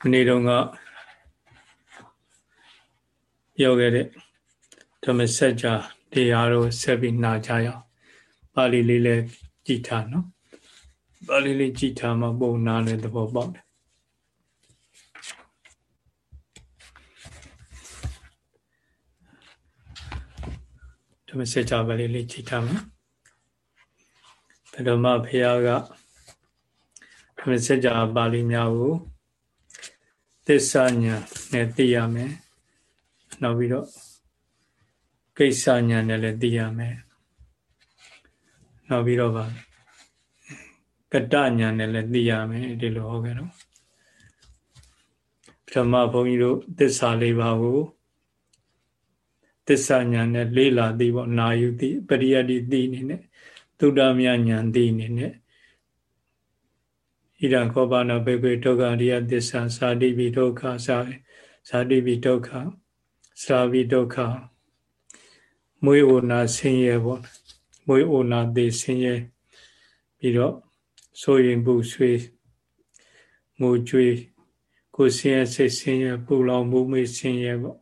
မနေ့တုန်းကပြောခဲ့တဲ့ဓမ္မစကြာတရားတို့ဆက်ပြီးနာကြရအောင်ပါဠိလေးလည်းကြည်ထားနော်ပါဠိလေးကြည်ထားမှပုံနာလည်းသဘောပေါက်တယ်ဓမ္မစကြာပါဠိလေးကြည်ထားမယ်ဓမ္မဖရာကဓမ္မစကြာပါဠိများကို သစ္စာညာနဲ့သိရမယ်နောက်ပြီးတော့ကိစ္စညာနဲ့လည်းသိရမယ်နောက်ပြီးတော့ဗာကတညာနဲ့လည်းသိရမယ်ဒီလိုဟောခဲ့တော့ပထမဘုန်းကြီးတို့သစ္စာလေးပါးကိုသစ္စာညာနဲ့လေးလာသိပေါ့နာယူသိပရိယတ္တိသိနေနဲ့သုဒ္ဓမြညာသိနေနဲ့ ဣဒံခောပါဏဘေကွေဒုက္ခရိယသစ္စာသာတိပိဒုက္ခသာဇာတိပိဒုက္ခသာဝိဒုက္ခမွေးအိုနာဆင်းရဲပေါ့မွေးအိုနာသေးဆင်းရဲပြီးတော့ဆိုရင်ပူဆွေးငိုကြွေးကိုဆင်းရဲစိတ်ဆင်းရဲပူလောင်မှုမေးဆင်းရဲပေါ့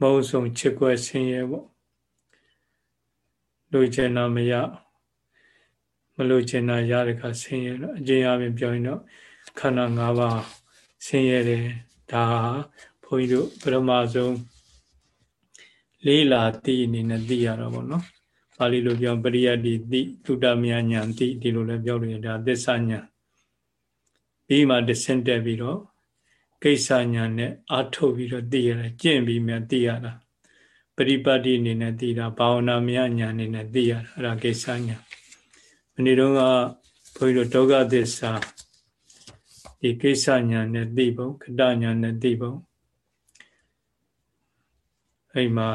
မုံဆုံးချစ်ွယ်ဆင်းရဲပေါ့လူချင်တာမရ မလူချင်တာရတဲ့ခါဆင်းရဲတော့အကျဉ်းအပြင်ပြောရင်တော့ခန္ဓာ၅ပါးဆင်းရဲတယ်ဒါဘုန်းကြီးတို့ပရမဆုံးလေးလာသိအနေနဲ့သိရတော့ဗောနော်ပါဠိလိုပြောပရိယတ္တိသိသုတမယညာသိဒီလိုလည်းပြောလို့ရဒါသစ္စာညာပြီးမှတဆင့်တက်ပြီးတော့ကိစ္စညာနဲ့အာထုတ်ပြီးတော့သိရတယ်ကျင့်ပြီးမှသိရတာပရိပတ်တိအနေနဲ့သိတာဘာဝနာမယညာအနေနဲ့သိရတာအဲ့ဒါကိစ္စညာ မနေ့တုန်းကဘုန်းကြီးတို့ဒုက္ခသစ္စာဒီကိစ္စညာနဲ့သိပုံခတညာနဲ့သိပုံအဲ့မှာ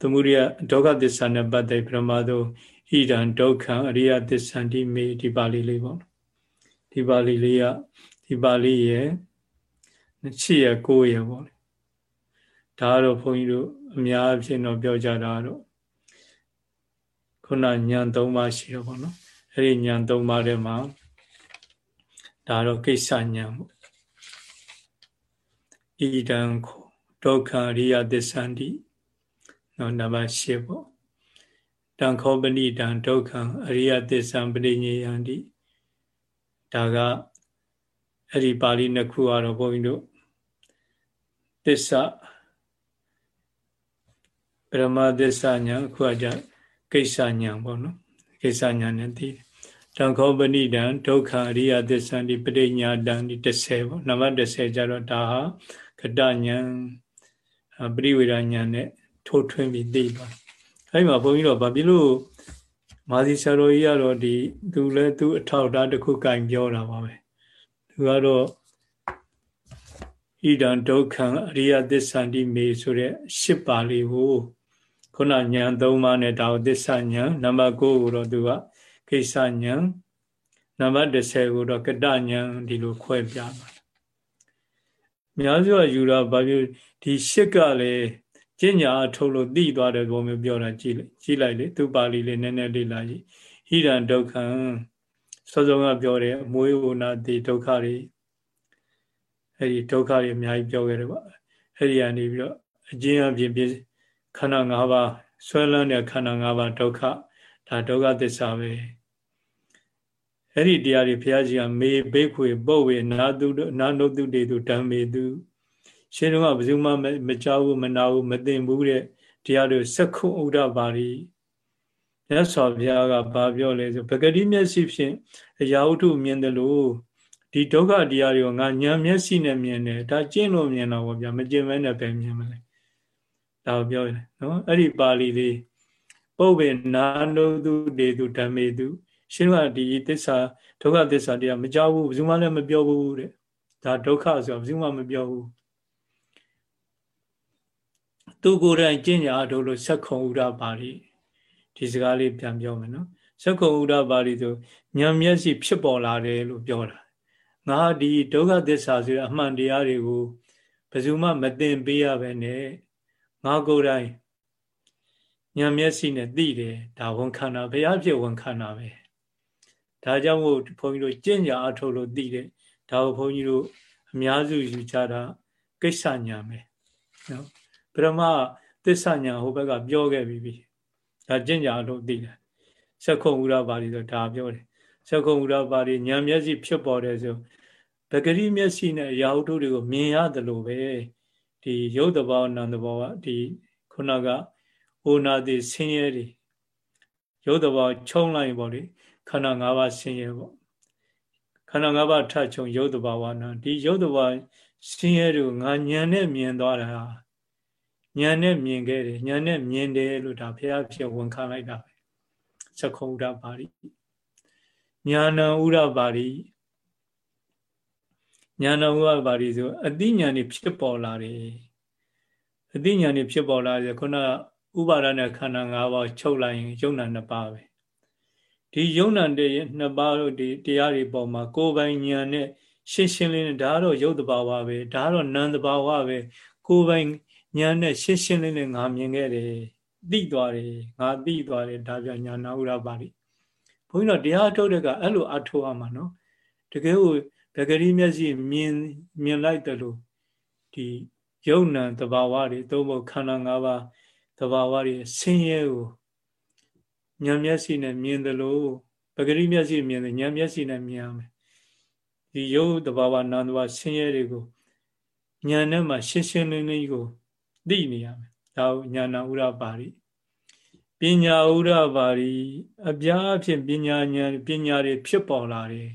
သမုဒိယဒုက္ခသစ္စာနဲ့ပတ်သက်ပရမသောဣဒံဒုက္ခံအရိယသစ္ဆန္တိမေဒီပါဠိလေးပေါ့ဒီပါဠိလေးကဒီပါဠိရဲ့6ရ9ရပေါ့ဒါကတော့ဘုန်းကြီးတို့အများအဖြစ်တော့ပြောကြတာတော့ခုနညံ၃ပါးရှိတော့ပေါ့နော် အဲ့ဒီညံ၃ပါးထဲမှာဒါတော့ကိစ္စညံပေါ့ဣဒံဒုက္ခအရိယသစ္ဆန္တိနော်နံပါတ်၈ပေါ့တံခောပဏိတံဒုက္ခံအရိယသစ္ဆံပရိညေယန္တိဒါကအဲ့ဒီပါဠိနှစ်ခုကတော့ဘုန်းကြီးတို့သစ္စာပရမသစ္စာညာအခုကကြကိစ္စညာပေါ့နော်ကိစ္စညာနဲ့သိတယ် တံခောပဏိတံဒုက္ခအရိယသစ္ဆံဒီပရိညာတံဒီ30ပေါ့နံပါတ်30ကျတော့ဒါဟာကတညာပရိဝေဒညာနဲ့ထိုးထွင်းပြီးသိပါအဲဒီမှာဘုန်းကြီးတော့ဗာပြလို့မာသီဆရာတော်ကြီးကတော့ဒီသူလည်းသူအထောက်အထားတစ်ခုကင်ပြောတာပါပဲသူကတော့ဣဒံဒုက္ခံအရိယသစ္ဆန္တိမေဆိုတဲ့ရှစ်ပါဠိကိုခုနညံ၃ပါးနဲ့ဒါကိုသစ္စာညံနံပါတ်9ကိုတော့သူက ကိစ္စညံနံပါတ်10ကိုတော့ကတညံဒီလိုခွဲပြပါများစွာယူတာဘာဖြစ်ဒီရှစ်ကလည်းကျင့်ညာထုတ်လို့သိသွားတဲ့ပုံမျိုးပြောတာကြည့်လိုက်ကြည့်လိုက်လေသူပါဠိလေးနည်းနည်းလေးလာကြည့်ဟိရံဒုက္ခံစောစောကပြောတယ်အမွေးဝနာတိဒုက္ခတွေအဲ့ဒီဒုက္ခတွေအများကြီးပြောခဲ့တယ်ပေါ့အဲ့ဒီကနေပြီးတော့အကျဉ်းအပြင်ပြခန္ဓာ၅ပါးဆွဲလန်းတဲ့ခန္ဓာ၅ပါးဒုက္ခ ဒါဒုက္ခသစ္စာပဲအဲ့ဒီတရားတွေဘုရားကြီးကမေဘိခွေပုတ်ဝေနာတုနာနုတုတေတုဓမ္မေတုရှင်းတော့ဘယ်သူမှမကြောက်ဘူးမနာဘူးမသိဘူးတဲ့တရားတွေစက္ခုဥဒ္ဒပါရီမြတ်စွာဘုရားကဘာပြောလဲဆိုပဂတိမျက်စိဖြင့်အရာဝတ္ထုမြင်တယ်လို့ဒီဒုက္ခတရားတွေကိုငါညာမျက်စိနဲ့မြင်တယ်ဒါကျင့်လို့မြင်တော့ဗျာမကျင့်မဲနဲ့ပဲမြင်မလဲဒါကိုပြောတယ်နော်အဲ့ဒီပါဠိလေး ပုပ်ပင်နာနုတုတေတုဓမ္မေတုရှင်းကဒီသစ္စာဒုက္ခသစ္စာတရားမကြောက်ဘူးဘယ်သူမှလည်းမပြောဘူးတဲ့ဒါဒုက္ခဆိုတာဘယ်သူမှမပြောဘူးသူကိုယ်တိုင်ကျင့်ညာတို့လို့ဆက်ခုံဥဒပါဠိဒီစကားလေးပြန်ပြောမယ်နော်ဆက်ခုံဥဒပါဠိဆိုဉာဏ်မျက်စိဖြစ်ပေါ်လာတယ်လို့ပြောတာငါဒီဒုက္ခသစ္စာဆိုတဲ့အမှန်တရားတွေကိုဘယ်သူမှမသိပေးရပဲနဲ့ငါကိုယ်တိုင် ဉာဏ်မျက်စိနဲ့သိတယ်ဒါဝန်ခံတာဘုရားဖြစ်ဝန်ခံတာပဲဒါကြောင့်မို့ဘုန်းကြီးတို့ကျင့်ကြအထုတ်လို့သိတယ်ဒါကိုဘုန်းကြီးတို့အများစုယူကြတာကိစ္စညာပဲနော်ပရမသစ္စာညာဟိုဘက်ကပြောခဲ့ပြီးပြီဒါကျင့်ကြလို့သိတယ်သက္ခုံဥရပါဠိဆိုဒါပြောတယ်သက္ခုံဥရပါဠိညာမျက်စိဖြစ်ပေါ်တယ်ဆိုပဂရိမျက်စိနဲ့ရာဟုတုတွေကိုမြင်ရတယ်လို့ပဲဒီရုပ်တဘောနံတဘောကဒီခုနက အိုနာတိဆင်းရဲတွေရုပ်တဘောချုံလိုက်ပေါ့လေခန္ဓာ၅ပါးဆင်းရဲပေါ့ခန္ဓာ၅ပါးထချုံရုပ်တဘောဝနာဒီရုပ်တဘောဆင်းရဲတွေကိုငါညံနဲ့မြင်သွားတာညံနဲ့မြင်ခဲ့တယ်ညံနဲ့မြင်တယ်လို့ဒါဘုရားဖြစ်ဝန်ခံလိုက်တာပဲသခုံဥဒပါရိညာဏဥဒပါရိညာဏဥဒပါရိဆိုအတိညာဏ်ဖြစ်ပေါ်လာတယ်အတိညာဏ်ဖြစ်ပေါ်လာတယ်ခုန ဥပါဒနဲ့ခန္ဓာ၅ပါးချုပ်လိုက်ရင်ယုံနာနှစ်ပါးပဲဒီယုံနာတဲ့နှစ်ပါးတို့ဒီတရားတွေပေါ်မှာကိုယ်ပိုင်ဉာဏ်နဲ့ရှင်းရှင်းလင်းလင်းဒါကတော့ယုတ်တဘာဝပဲဒါကတော့နံတဘာဝပဲကိုယ်ပိုင်ဉာဏ်နဲ့ရှင်းရှင်းလင်းလင်းငါမြင်ခဲ့တယ်သိသွားတယ်ငါသိသွားတယ်ဒါပြညာနာဥရပါလိဘုန်းကြီးတို့တရားထုတ်တဲ့ကအဲ့လိုအထောက်အမှာနော်တကယ်ကိုဗဂရီမျက်စိမြင်မြင်လိုက်တယ်လို့ဒီယုံနံတဘာဝတွေသုံးဖို့ခန္ဓာ၅ပါး တဘာဝတွေဆင်းရဲကိုဉာဏ်မျက်စိနဲ့မြင်တယ်လို့ပဂရိမျက်စိမြင်တယ်ဉာဏ်မျက်စိနဲ့မြင်ရမယ်ဒီယုတ်တဘာဝနာမ်တဘာဆင်းရဲတွေကိုဉာဏ်နဲ့မှရှင်းရှင်းလင်းလင်းကိုသိနေရမယ်ဒါကိုဉာဏဥရပါရိပညာဥရပါရိအပြားအဖြစ်ပညာဉာဏ်ပညာတွေဖြစ်ပေါ်လာတယ်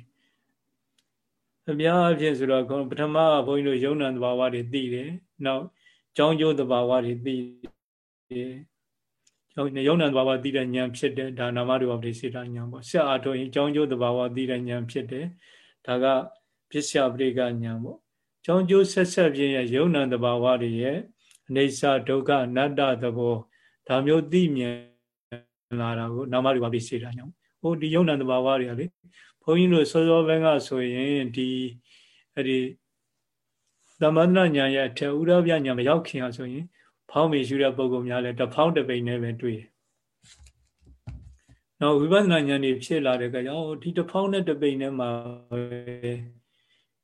အပြားအဖြစ်ဆိုတော့ပထမဘုန်းကြီးတို့ယုံ nant တဘာဝတွေသိတယ်နောက်ကြောင်းကျိုးတဘာဝတွေသိ တယ်ယုံနံသဘာဝသိတဲ့ဉာဏ်ဖြစ်တယ်ဒါနာမရူပပရိစေတဉာဏ်ပေါ့ဆက်အားထုတ်ရင်ကြောင်းကျိုးသဘာဝသိတဲ့ဉာဏ်ဖြစ်တယ်ဒါကပစ္စယပရိကဉာဏ်ပေါ့ကြောင်းကျိုးဆက်ဆက်ပြင်းရဲ့ယုံနံသဘာဝတွေရဲ့အနေစာဒုက္ခအနတ္တသဘောဒါမျိုးသိမြင်လာတာကိုနာမရူပပရိစေတဉာဏ်ဟိုဒီယုံနံသဘာဝတွေကလေဘုန်းကြီးတို့စောစောဘန်းကဆိုရင်ဒီအဲ့ဒီသမန္တဉာဏ်ရဲ့အထက်ဥရပြဉာဏ်မရောက်ခင်အောင်ဆိုရင် ဖောင်းမိရှုတဲ့ပုံကောင်များလဲတဖောင်းတပိန်နဲ့ပဲတွေ့တယ်။နောက်ဝိပဿနာဉာဏ်တွေဖြစ်လာတဲ့ကကြောင့်ဒီတဖောင်းနဲ့တပိန်နဲ့မှာ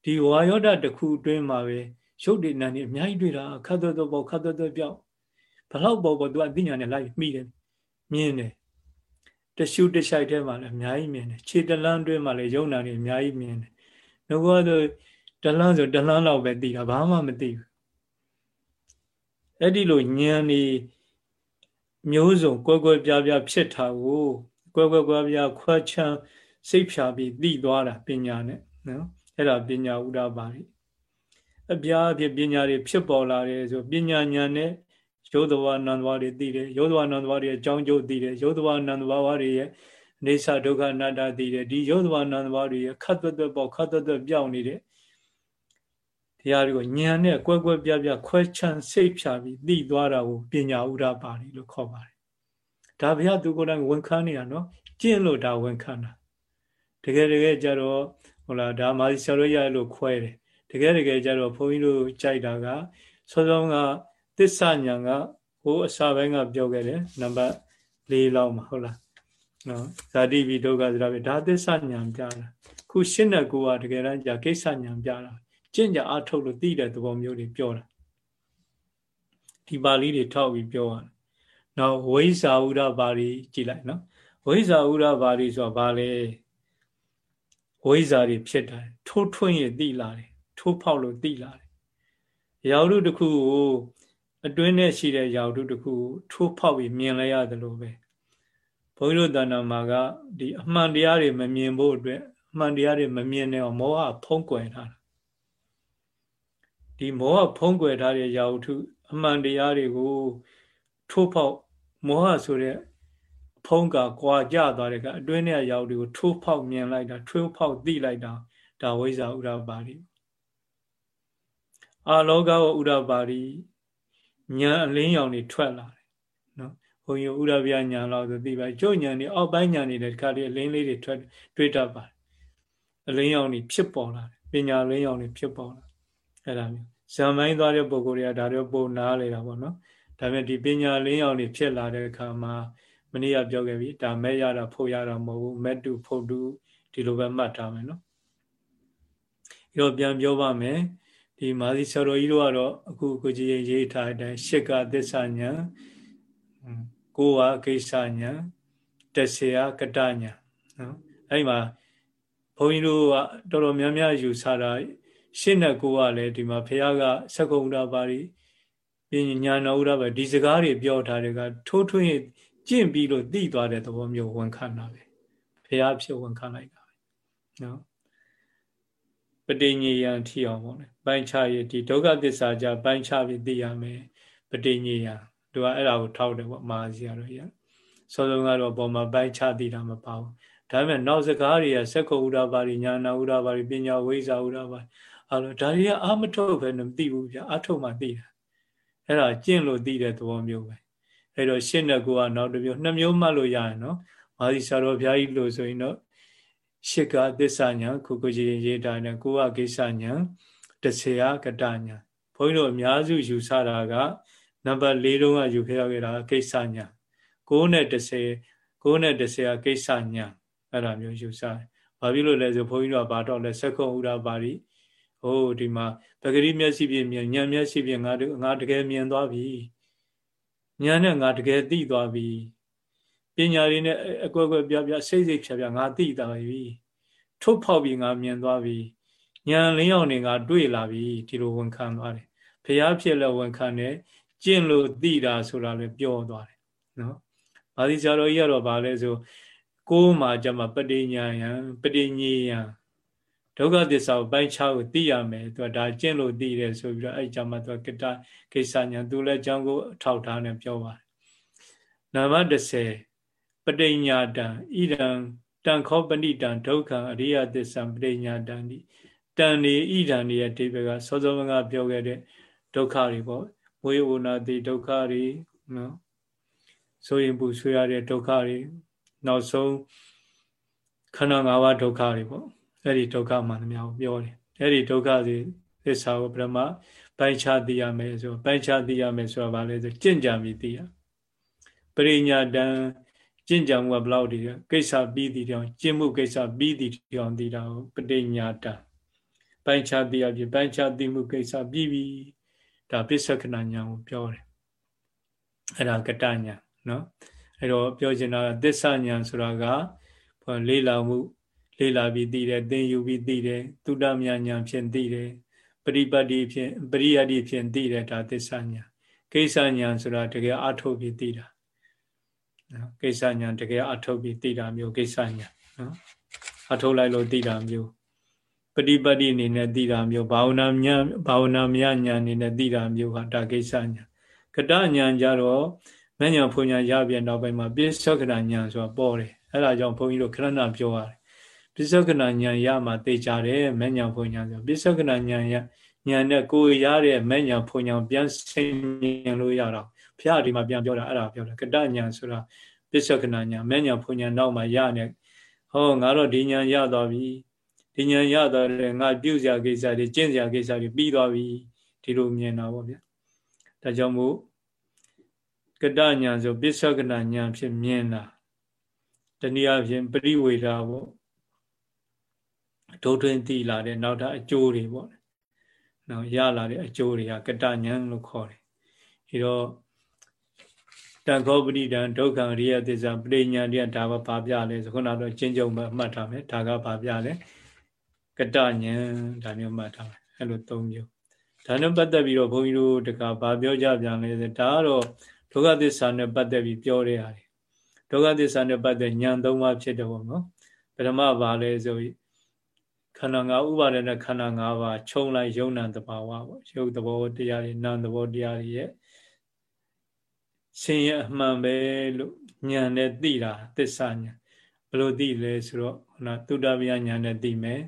ဒီဝါယောဒတစ်ခုအတွင်းမှာပဲရုပ်တည်နာနေအများကြီးတွေ့တာခတ်သွတ်ပေါ့ခတ်သွတ်ပြောက်ဘလောက်ပေါ့ပေါ့သူအသိဉာဏ်နဲ့လိုက်မိတယ်မြင်တယ်တရှုတရှိုက်ထဲမှာလည်းအများကြီးမြင်တယ်ခြေတလန်းတွင်းမှာလည်းယုံနာနေအများကြီးမြင်တယ်ငါကတော့တလန်းဆိုတလန်းလောက်ပဲသိတာဘာမှမသိဘူး အဲ့ဒီလိုဉာဏ်นี่မျိုးစုံကွဲကွဲပြားပြားဖြစ်တာကိုကွဲကွဲပြားပြားခွဲချမ်းစိတ်ဖြာပြီးသိသွားတာပညာနဲ့နော်အဲ့ဒါပညာဥဒ္ဒပါရိအပြားအဖြစ်ပညာတွေဖြစ်ပေါ်လာတယ်ဆိုပညာဉာဏ်နဲ့ယောသဝနန္တဝါတွေသိတယ်ယောသဝနန္တဝါတွေအကြောင်းကျိုးသိတယ်ယောသဝနန္တဝါတွေရဲ့အနေဆဒုက္ခအနတ္တသိတယ်ဒီယောသဝနန္တဝါတွေရဲ့ခတ်သွက်သွက်ပေါ့ခတ်သွက်သွက်ပြောင်းနေတဲ့ တရားတွေကိုဉာဏ်နဲ့ကွဲကွဲပြားပြားခွဲခြမ်းစိတ်ဖြာပြီးသိသွားတာကိုပညာဥဒ္ဒပါဠိလို့ခေါ်ပါတယ်ဒါဘုရားသူကိုယ်တိုင်ဝန်ခံနေတာနော်ကျင့်လို့ဒါဝန်ခံတာတကယ်တကယ်ကြတော့ဟိုလားဒါမာစီဆရာတို့ရလို့ခွဲတယ်တကယ်တကယ်ကြတော့ဘုန်းကြီးတို့ကြိုက်တာကစောစောကသစ္စာညာကဟိုအစာပိုင်းကပြောခဲ့တယ်နံပါတ်၄လောက်မှာဟုတ်လားနော်ဇာတိပိဒုက္ခစရာပဲဒါသစ္စာညာပြတာခုရှင်းတဲ့ကိုကတကယ်တမ်းじゃကိစ္စညာပြတာ ကျင့်ကြအထုတ်လို့သိတဲ့သဘောမျိုးတွေပြောတာဒီပါဠိတွေထောက်ပြီးပြောရတယ်။နောက်ဝိဇာဥဒပါဠိကြည်လိုက်နော်။ဝိဇာဥဒပါဠိဆိုတာဘာလဲ။ဝိဇာတွေဖြစ်တာထိုးထွင်းရသိလာတယ်။ထိုးဖောက်လို့သိလာတယ်။ရာဟုတစ်ခုကိုအတွင်းနဲ့ရှိတဲ့ရာဟုတစ်ခုကိုထိုးဖောက်ပြီးမြင်လဲရတယ်လို့ပဲ။ဘုန်းကြီးတို့တဏ္ဍာမှာကဒီအမှန်တရားတွေမမြင်ဖို့အတွက်အမှန်တရားတွေမမြင်တဲ့မောဟဖုံးကွယ်ထားတာ ဒီမောဟဖုံးကွယ်ထားတဲ့ရာဟုထုအမှန်တရားတွေကို ထိုးဖောက်မောဟဆိုတဲ့ဖုံးကကွာကြသွားတဲ့ကအတွင်းထဲရာဟုတွေကိုထိုးဖောက်မြင်လိုက်တာထိုးဖောက်သိလိုက်တာဒါဝိဇ္ဇာဥရပါရိအာလောကဝဥရပါရိညာအလင်းရောင်တွေထွက်လာတယ်နော်ဘုံရဥရဗျာညာလောက်ဆိုသိပါကျုပ်ညာနေအောက်ပိုင်းညာနေတဲ့ခါလေးအလင်းလေးတွေထွက်တွေ့တတ်ပါတယ်အလင်းရောင်တွေဖြစ်ပေါ်လာတယ်ပညာလင်းရောင်တွေဖြစ်ပေါ်လာ အဲ့ဒါမျိုးဇံမိုင်းသွားတဲ့ပုံကိုယ်တွေကဒါတော့ပုံနားလေတာပေါ့နော်ဒါပေမဲ့ဒီပညာလင်းအောင်နေဖြစ်လာတဲ့အခါမှာမနေ့ကပြောခဲ့ပြီဒါမဲ့ရတာဖို့ရတာမဟုတ်ဘူးမဲ့တုဖို့တုဒီလိုပဲမှတ်ထားမယ်နော်ရောပြန်ပြောပါမယ်ဒီမာသီဆရာတော်ကြီးတို့ကတော့အခုကိုကြီးရေးထားတဲ့အတိုင်းရှစ်ကသစ္စာညာကိုဝကိစ္စညာတဆေယကတညာနော်အဲ့မှာဘုန်းကြီးတို့ကတော်တော်များများယူဆတာ ရှစ်နဲ့ကိုကလည်းဒီမှာဘုရားကသက္ကုံဥဒ္ဒပါရီပညာနာဥဒ္ဒပါဒီစကားတွေပြောထားတဲ့ကထိုးထွင်းကျင့်ပြီးလို့သိသွားတဲ့သဘောမျိုးဝန်ခံတာပဲဘုရားဖြစ်ဝန်ခံလိုက်တာပဲနော်ပဋိညေယံထီအောင်ပေါ့လေပိုင်းခြားရဒီဒုက္ခသစ္စာကြပိုင်းခြားပြီးသိရမယ်ပဋိညေယံသူကအဲ့ဒါကိုထောက်တယ်ပေါ့မာဇီရတော့ရစောစောကတော့ပုံမှာပိုင်းခြားသိတာမပါဘူးဒါပေမဲ့နောက်စကားတွေကစက္ကုဥဒ္ဒပါရိညာနာဥဒ္ဒပါရိပညာဝိဇာဥဒ္ဒပါရိ အဲ့လိုဒါတွေကအာမထုတ်ပဲမသိဘူးဗျအထုတ်မှသိတာအဲ့ဒါကျင့်လို့သိတဲ့သဘောမျိုးပဲအဲ့တော့ရှင်းတဲ့ကိုကနောက်တစ်မျိုးနှစ်မျိုးမှတ်လို့ရရင်နော်မာသီဆရာတော်ဘုရားကြီးလို့ဆိုရင်တော့ရှစ်ကသစ္စာညာခုခုကြီးရေးတာနဲ့ကိုကကိစ္စညာတဆေယကတညာဘုန်းကြီးတို့အများစုယူဆတာကနံပါတ်၄တုန်းကယူခဲ့ရခဲ့တာကိစ္စညာ9နဲ့10 9နဲ့10ကကိစ္စညာအဲ့ဒါမျိုးယူဆတယ်။ဘာဖြစ်လို့လဲဆိုဘုန်းကြီးတို့ကဘာတော့လဲစက္ကုံဥဒ္ဒပါရိ ဟိုးဒီမှာပဂရိမျက်စိဖြင့်မြင်ဉာဏ်မျက်စိဖြင့်ငါငါတကယ်မြင်သွားပြီဉာဏ်နဲ့ငါတကယ်သိသွားပြီပညာရင်းနဲ့အကွက်ကွက်ပြပြစိတ်စိတ်ဖြာဖြာငါသိသွားပြီထုတ်ဖောက်ပြီးငါမြင်သွားပြီဉာဏ်လင်းရောက်နေငါတွေ့လာပြီဒီလိုဝန်ခံသွားတယ်ဖះဖြစ်လဲဝန်ခံတယ်ကျင့်လို့သိတာဆိုတာလည်းပြောသွားတယ်နော်။ဘာဒီဆရာတော်ကြီးကတော့ဗာလဲဆိုကိုးမှာကြမှာပဋိညာယံပဋိညေယံ ဒုက္ခသစ္စာကိုပိုင်းခြားကိုသိရမယ်သူကဒါကျင့်လို့သိတယ်ဆိုပြီးတော့အဲ့ကြမှာသူကကတကိစ္စညာသူလည်းအကြောင်းကိုအထောက်ထားနေပြောပါတယ်နံပါတ်30ပဋိညာတံဣဒံတံခောပဏိတံဒုက္ခံအရိယသစ္စာပဋိညာတံဒီတန်နေဣဒံနေရဲ့ဒီဘက်ကစောစောကပြောခဲ့တဲ့ဒုက္ခတွေပေါ့ဝေဝနာတိဒုက္ခတွေနော်ဆိုရင်ပူဆွေးရတဲ့ဒုက္ခတွေနောက်ဆုံးခန္ဓာ၅ပါးဒုက္ခတွေပေါ့ အဲ့ဒီဒုက္ခမှန်သမျှကိုပြောတယ်အဲ့ဒီဒုက္ခတွေသစ္စာကိုပရမပိုင်းခြားသိရမယ်ဆိုပိုင်းခြားသိရမယ်ဆိုတာဘာလဲဆိုကြင့်ကြံပြီးသိရပရိညာတံကျင့်ကြံမှုကဘလောက်ဒီကိစ္စပြီးတည်တောင်ကျင့်မှုကိစ္စပြီးတည်တောင်တည်တာကိုပရိညာတံပိုင်းခြားသိရပြီပိုင်းခြားသိမှုကိစ္စပြီးပြီဒါပစ္စကနာညာကိုပြောတယ်အဲ့ဒါကတညာနော်အဲ့တော့ပြောချင်တာသစ္စာညာဆိုတာကလေးလာမှု လေးလာပြီးသိတယ်သင်ယူပြီးသိတယ်သုတမြညာဖြင့်သိတယ်ပရိပတ်တိဖြင့်ပရိယတ္တိဖြင့်သိတယ်ဒါသစ္စာညာကိစ္စညာဆိုတာတကယ်အထုတ်ပြီးသိတာနော်ကိစ္စညာတကယ်အထုတ်ပြီးသိတာမျိုးကိစ္စညာနော်အထုတ်လိုက်လို့သိတာမျိုးပฏิပတ်တိအနေနဲ့သိတာမျိုးဘာဝနာမြဘာဝနာမြညာအနေနဲ့သိတာမျိုးဟာဒါကိစ္စညာကတညာကြတော့မညာဖွညာရပြန်နောက်ပိုင်းမှာပိဿကနာညာဆိုတာပေါ်တယ်အဲ့ဒါကြောင့်ဘုန်းကြီးတို့ခရဏပြောရတယ် ပိဿကနာညာရမှာသိကြတယ်မညာဖွညာဆိုပိဿကနာညာရညာနဲ့ကိုယ်ရတဲ့မညာဖွညာပြန်ဆင်ញင်လို့ရတော့ဘုရားဒီမှာပြန်ပြောတာအဲ့ဒါပြောတယ်ကတညာဆိုတာပိဿကနာညာမညာဖွညာနောက်မှာရနေဟောငါတော့ဒီညာရသွားပြီဒီညာရသွားတယ်ငါပြုစရာကိစ္စတွေကျင့်စရာကိစ္စတွေပြီးသွားပြီဒီလိုမြင်တာပေါ့ဗျာဒါကြောင့်မို့ကတညာဆိုပစ္ဆကနာညာဖြစ်မြင်တာတနည်းအားဖြင့်ပရိဝေဒပေါ့ ဒုထွင်းသိလာတဲ့နောက်ထပ်အကျိုးတွေပေါ့နော်ရလာတဲ့အကျိုးတွေကကတညာလို့ခေါ်တယ်ဒီတော့တန်ခောပရိဒံဒုက္ခရိယသစ္စာပရိညာတိဒါဘာဘာပြလဲဆိုခုနတော့ကျင့်ကြုံမှတ်ထားမယ်ဒါကဘာပြလဲကတညာဒါမျိုးမှတ်ထားမယ်အဲ့လို၃မျိုးဒါနဲ့ပတ်သက်ပြီးတော့ဘုန်းကြီးတို့တကဘာပြောကြပြန်လဲဒါကတော့ဒုက္ခသစ္စာနဲ့ပတ်သက်ပြီးပြောတဲ့ဟာတွေဒုက္ခသစ္စာနဲ့ပတ်သက်ဉာဏ်သုံးပါးဖြစ်တယ်ပေါ့နော်ပထမဘာလဲဆိုခ န္ဓာ၅ဥပါဒနဲ့ခန္ဓာ၅ပါးခြုံလိုက်ယုံနာတဘာဝပေါ့ယုတ်သဘောတရားတွေနာမ်သဘောတရားတွေရဲ့ရှင်ရအမှန်ပဲလို့ဉာဏ်နဲ့သိတာသစ္စာဉာဏ်ဘယ်လိုသိလဲဆိုတော့ဟနာသုတ္တဗျာဉာဏ်နဲ့သိမယ်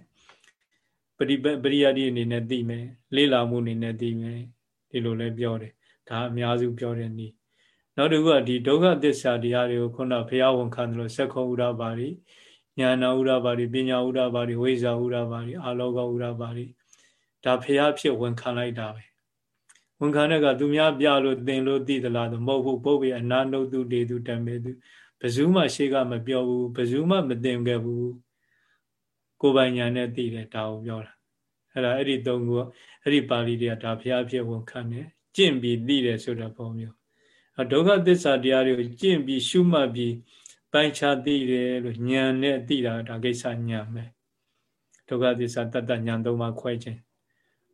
ပရိပရိယတိအနေနဲ့သိမယ်လေးလာမှုအနေနဲ့သိမယ်ဒီလိုလဲပြောတယ်ဒါအများစုပြောတဲ့နည်းနောက်တစ်ခုကဒီဒုက္ခသစ္စာတရားတွေကိုခုနဘုရားဝန်ခံတယ်လို့စက္ခုံဥဒ္ဒပါရိ ညာနာဥဒ္ဒပါရိပညာဥဒ္ဒပါရိဝိဇာဥဒ္ဒပါရိအာလောကဥဒ္ဒပါရိဒါဘုရားဖြစ်ဝန်ခံလိုက်တာပဲဝန်ခံတဲ့ကသူများပြလို့သင်လို့သိသလားဆိုမဟုတ်ဘူးပုပ်ပြီးအနာနုတုတေတုတမေတုဘယ်သူမှရှေ့ကမပြောဘူးဘယ်သူမှမသင်ခဲ့ဘူးကိုယ်ပိုင်ညာနဲ့သိတယ်ဒါကိုပြောတာအဲ့ဒါအဲ့ဒီသုံးခုအဲ့ဒီပါဠိတွေကဒါဘုရားဖြစ်ဝန်ခံတယ်ကျင့်ပြီးသိတယ်ဆိုတဲ့ပုံမျိုးဒုက္ခသစ္စာတရားတွေကိုကျင့်ပြီးရှုမှတ်ပြီး ပိုင်းခြားသိတယ်လို့ဉာဏ်နဲ့သိတာဒါကိစ္စဉာဏ်ပဲဒုက္ခသစ္စာတတ္တဉာဏ်သုံးပါးခွဲခြင်း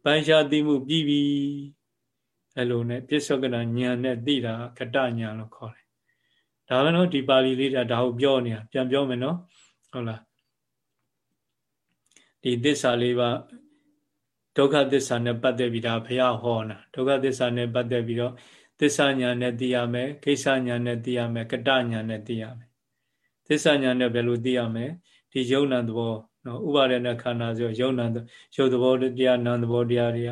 ပိုင်းခြားသိမှုပြီးပြီအဲ့လိုနဲ့ပြစ္ဆုတ်ကနာဉာဏ်နဲ့သိတာကတဉာဏ်လို့ခေါ်တယ်ဒါပဲနော်ဒီပါဠိလေးဒါကိုပြောနေတာပြန်ပြောမယ်နော်ဟုတ်လားဒီသစ္စာလေးပါဒုက္ခသစ္စာနဲ့ပတ်သက်ပြီးဒါဘုရားဟောတာဒုက္ခသစ္စာနဲ့ပတ်သက်ပြီးတော့သစ္စာညာနဲ့သိရမယ်ကိစ္စညာနဲ့သိရမယ်ကတညာနဲ့သိရမယ် သစ္စာညာနဲ့ဘယ်လိုသိရမလဲဒီယုံနာသဘောနော်ဥပါဒณะခန္ဓာဆိုယုံနာယုတ်သဘောတရားနာသဘောတရားတွေက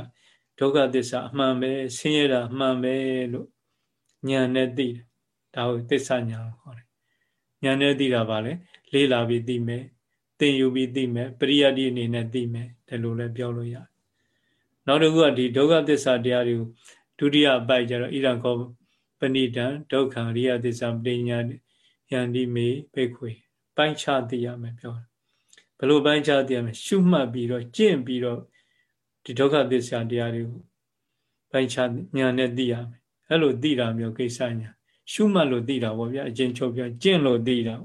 ဒုက္ခသစ္စာအမှန်ပဲဆင်းရဲတာအမှန်ပဲလို့ညာနဲ့သိတယ်ဒါကိုသစ္စာညာခေါ်တယ်ညာနဲ့သိတာပါလေလေးလာပြီးသိမယ်သင်ယူပြီးသိမယ်ပရိယတ်ဒီအနေနဲ့သိမယ်ဒီလိုလည်းပြောလို့ရတယ်နောက်တစ်ခုကဒီဒုက္ခသစ္စာတရားတွေကိုဒုတိယအပိုက်ကျတော့ဣရံခောပဏိတံဒုက္ခံရိယသစ္စာပညာ ယန္တိမေဘိခွေပိုင်းခြားသိရမယ်ပြောတယ်ဘယ်လိုပိုင်းခြားသိရမလဲရှုမှတ်ပြီးတော့ကျင့်ပြီးတော့ဒီဒုက္ခသစ္စာတရားတွေကိုပိုင်းခြားညာနဲ့သိရမယ်အဲ့လိုသိတာမျိုးကိစ္စညာရှုမှတ်လို့သိတာပေါ့ဗျာအကျဉ်းချုပ်ပြကျင့်လို့သိတာ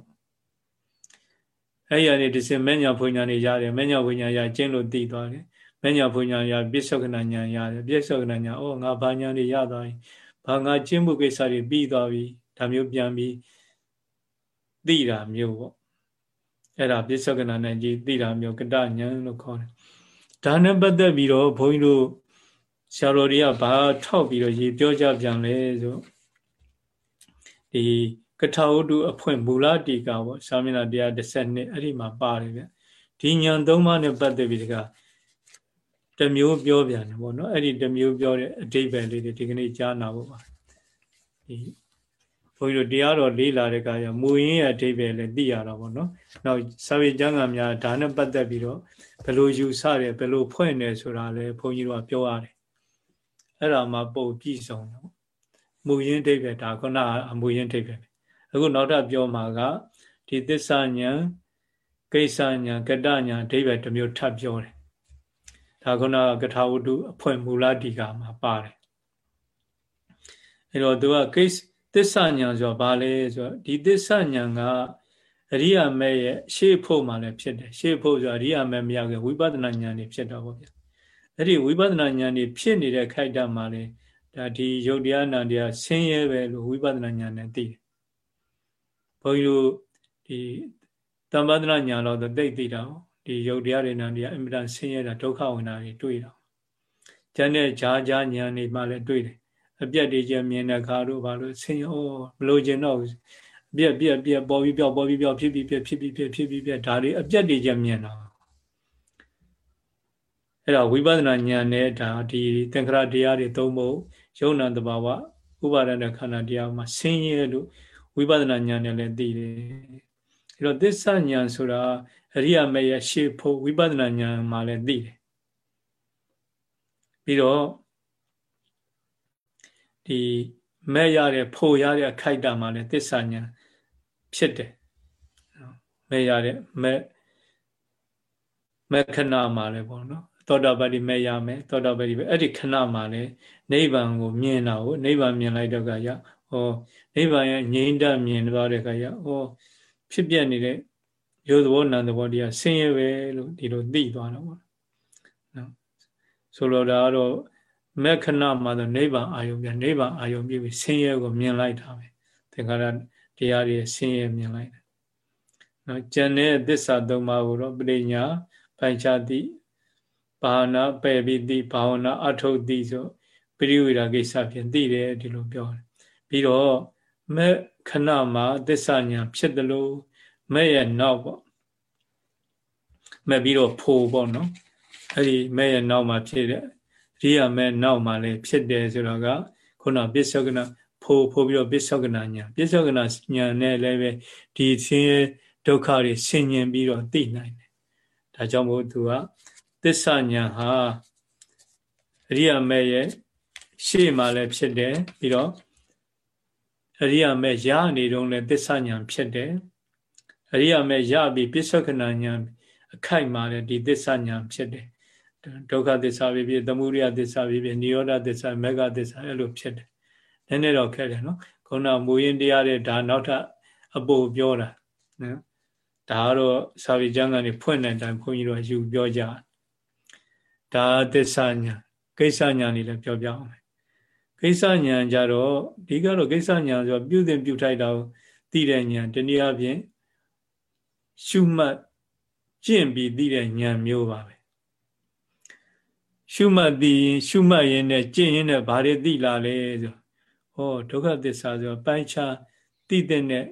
အဲ့ရနေဒီစင်မညာဖွညာနေရတယ်မညာဖွညာရကျင့်လို့သိသွားတယ်မညာဖွညာရပြစ္ဆုတ်ကနာညာရတယ်ပြစ္ဆုတ်ကနာညာဩငါဘာညာနေရသွားပြီဘာငါကျင့်မှုကိစ္စတွေပြီးသွားပြီဒါမျိုးပြန်ပြီး သိတာမျိုးပေါ့အဲ့ဒါပစ္ဆကနာနဲ့ကြီးသိတာမျိုးကတဉဏ်လို့ခေါ်တယ်ဒါနဲ့ပတ်သက်ပြီးတော့ဘုန်းကြီးတို့ဆရာတော်တွေကဘာထောက်ပြီးတော့ရေပြောကြပြန်လဲဆိုဒီကထာဝတ္ထုအဖွင့်မူလတီကာပေါ့စာမျက်နှာ132အဲ့ဒီမှာပါတယ်ဗျဒီဉာဏ်သုံးပါးနဲ့ပတ်သက်ပြီးတကတမျိုးပြောပြန်တယ်ပေါ့နော်အဲ့ဒီတမျိုးပြောတဲ့အဓိပ္ပာယ်လေးတွေဒီကနေ့ကြားနာဖို့ပါဒီ ဘုန်းကြီးတို့တရားတော်လေးလာတဲ့အခါကျမူရင်းရဲ့အဓိပ္ပာယ်လည်းသိရတာပေါ့နော်။နောက်စာပေကျမ်းဂန်များဒါနဲ့ပတ်သက်ပြီးတော့ဘယ်လိုယူဆတယ်ဘယ်လိုဖွင့်တယ်ဆိုတာလည်းဘုန်းကြီးတို့ကပြောရတယ်။အဲ့ဒါမှပုံပြည့်စုံတယ်။မူရင်းအဓိပ္ပာယ်ဒါခုနအမူရင်းအဓိပ္ပာယ်။အခုနောက်ထပ်ပြောမှာကဒီသစ္စာညာကိစ္စညာကတညာအဓိပ္ပာယ်တစ်မျိုးထပ်ပြောတယ်။ဒါခုနကထာဝတ္ထုအဖွင့်မူလတိကာမှာပါတယ်။အဲ့တော့သူကကိစ္စ သစ္စာညာဆိုတော့ဘာလဲဆိုတော့ဒီသစ္စာညာကအရိယာမဲရဲ့ရှေ့ဖို့မှလည်းဖြစ်တယ်ရှေ့ဖို့ဆိုအရိယာမဲမရောက်ခင်ဝိပဿနာညာနေဖြစ်တော့ဗောဗျာအဲ့ဒီဝိပဿနာညာနေဖြစ်နေတဲ့ခိုက်တာမှလည်းဒါဒီယုတ်တရားနာတရားဆင်းရဲပဲလို့ဝိပဿနာညာနဲ့သိတယ်ဘုန်းကြီးတို့ဒီတမ္ပဒနာညာတော့သိသိတာဒီယုတ်တရားတွေနာတရားအင်မတန်ဆင်းရဲတာဒုက္ခဝင်တာတွေတွေ့တာကျန်တဲ့ဈာဈာညာနေမှလည်းတွေ့တယ် အပြက်တွေကျမြင်တဲ့ခါတို့ဘာလို့ဆင်းရောမလို့ကျင်တော့အပြက်ပြက်ပြက်ပေါ်ပြီးပြောက်ပေါ်ပြီးပြောက်ဖြစ်ပြီးပြက်ဖြစ်ပြီးပြက်ဖြစ်ပြီးပြက်ဒါတွေအပြက်တွေကျမြင်တာအဲ့တော့ဝိပဿနာဉာဏ်နဲ့ဒါဒီသင်္ခရတရားတွေသုံးဖို့ယုံနာတဘာဝဥပါဒณะခန္ဓာတရားမှာဆင်းရဲလို့ဝိပဿနာဉာဏ်နဲ့လည်းသိတယ်အဲ့တော့သစ္စာဉာဏ်ဆိုတာအရိယာမေရဲ့ရှေ့ဖို့ဝိပဿနာဉာဏ်မှာလည်းသိတယ်ပြီးတော့ ဒီမဲ့ရတဲ့ဖို့ရတဲ့အခိုက်တာမှလည်းသစ္စာညာဖြစ်တယ်မဲ့ရတဲ့မဲ့မဲ့ခဏမှလည်းပေါ့နော်သောတာပတိမဲ့ရမယ်သောတာပတိပဲအဲ့ဒီခဏမှလည်းနိဗ္ဗာန်ကိုမြင်တာကိုနိဗ္ဗာန်မြင်လိုက်တော့ကရဟောနိဗ္ဗာန်ရဲ့ငြိမ့်တမြင်သွားတဲ့ခါရဟောဖြစ်ပြနေတဲ့ရုပ်သဘောနာမ်သဘောတရားဆင်းရဲပဲလို့ဒီလိုသိသွားတော့ပေါ့နော်ဆိုလိုတာကတော့ မက္ခဏမှာတော့နိဗ္ဗာန်အာယုံပြနိဗ္ဗာန်အာယုံပြပြီးဆင်းရဲကိုမြင်လိုက်တာပဲသင်္ခါရတရားတွေဆင်းရဲမြင်လိုက်တယ်နော်ကျန်တဲ့သစ္စာသုံးပါးကိုတော့ပရိညာပိုင်ခြားတိဘာဝနာပယ်ပြီးတိဘာဝနာအထုတ်တိဆိုပရိဝေဒကိစ္စဖြင့်သိတယ်ဒီလိုပြောတယ်ပြီးတော့မက်ခဏမှာသစ္စာညာဖြစ်တယ်လို့မဲ့ရဲ့နောက်ပေါ့မဲ့ပြီးတော့ဖိုးပေါ့နော်အဲ့ဒီမဲ့ရဲ့နောက်မှာဖြစ်တဲ့ ရိယာမဲ့နောက်မှာလည်းဖြစ်တယ်ဆိုတော့ကခုနပစ္စောကနာဖိုးဖိုးပြီးတော့ပစ္စောကနာညာပစ္စောကနာညာနဲ့လည်းပဲဒီဆင်းရဲဒုက္ခတွေဆင်ញင်ပြီးတော့သိနိုင်တယ်ဒါကြောင့်မို့သူကသစ္စာညာဟာအရိယာမဲ့ရဲ့ရှေ့မှာလည်းဖြစ်တယ်ပြီးတော့အရိယာမဲ့ရနေတုန်းလည်းသစ္စာညာဖြစ်တယ်အရိယာမဲ့ရပြီးပစ္စောကနာညာအခိုက်မှာလည်းဒီသစ္စာညာဖြစ်တယ် ဒုက္ခသစ္စာဖြစ်ဖြစ်သမုဒယသစ္စာဖြစ်ဖြစ်နိရောဓသစ္စာမေဃသစ္စာအဲ့လိုဖြစ်တယ်နည်းနည်းတော့ခက်တယ်နော်ခုနမူရင်းတရားတဲ့ဒါနောက်ထပ်အပိုပြောတာနော်ဒါကတော့စာပေကျမ်းကနေဖွင့်တဲ့အတိုင်းဘုန်းကြီးတို့ယူပြောကြဒါသစ္စာညာကိစ္စညာနေလည်းပြောပြအောင်ကိစ္စညာကြတော့ဒီကတော့ကိစ္စညာဆိုပြုသင်ပြုထိုက်တာကိုသိတဲ့ညာတနည်းအားဖြင့်ရှုမှတ်ကျင့်ပြီးသိတဲ့ဉာဏ်မျိုးပါပဲ ရှုမှတ်သိရင်ရှုမှတ်ရင်နဲ့ကျင့်ရင်နဲ့ဘာတွေသိလာလဲဆိုဟောဒုက္ခသစ္စာဆိုပိုင်းခြားသိတဲ့နဲ့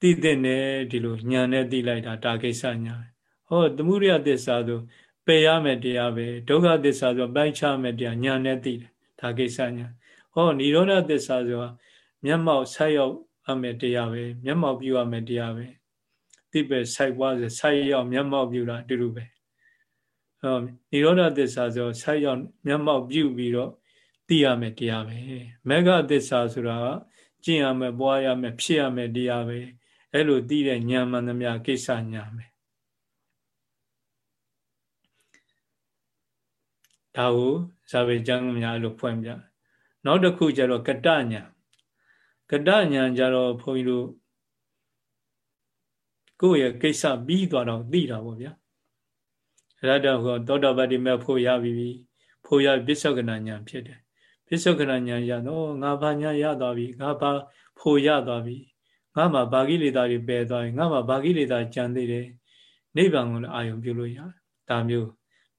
သိတဲ့နဲ့ဒီလိုဉာဏ်နဲ့သိလိုက်တာဒါကိစ္စညာဟောသမုဒိယသစ္စာဆိုပယ်ရမယ်တရားပဲဒုက္ခသစ္စာဆိုပိုင်းခြားမယ်တရားဉာဏ်နဲ့သိတယ်ဒါကိစ္စညာဟောនិရောဓသစ္စာဆိုမျက်မှောက်ဆက်ရောက်အမယ်တရားပဲမျက်မှောက်ပြုရမယ်တရားပဲတိပဲဆိုင်ပွားဆိုဆိုင်ရောက်မျက်မှောက်ပြုတာအတူတူပဲ ဟောនិရောဓသစ္စာဆိုဆိုင်ရောက်မျက်မှောက်ပြုပြီးတော့သိရမယ်တရားပဲမေဃသစ္စာဆိုတာကကျင့်ရမယ်ပွားရမယ်ဖြစ်ရမယ်တရားပဲအဲ့လိုသိတဲ့ဉာဏ်မှန်သမျှကိစ္စညာမယ်ဒါကိုဇာဝေကျမ်းများလို့ဖွင့်ပြနောက်တစ်ခုကျတော့ကတညာကတညာကျတော့ဘုန်းကြီးတို့ကိုယ့်ရဲ့ကိစ္စပြီးသွားတော့သိတာပေါ့ဗျာ ရတ္တဟောသောတာပတ္တိမဲ့ဖို့ရပြီဖို့ရပစ္စုကနာညာဖြစ်တယ်ပစ္စုကနာညာရတော့ငါဘာညာရသွားပြီငါဘာဖို့ရသွားပြီငါမှာဘာကိလေသာတွေပယ်သွားရင်ငါမှာဘာကိလေသာကြံသေးတယ်နိဗ္ဗာန်ကိုလည်းအာယုံပြုလို့ရတယ်ဒါမျိုး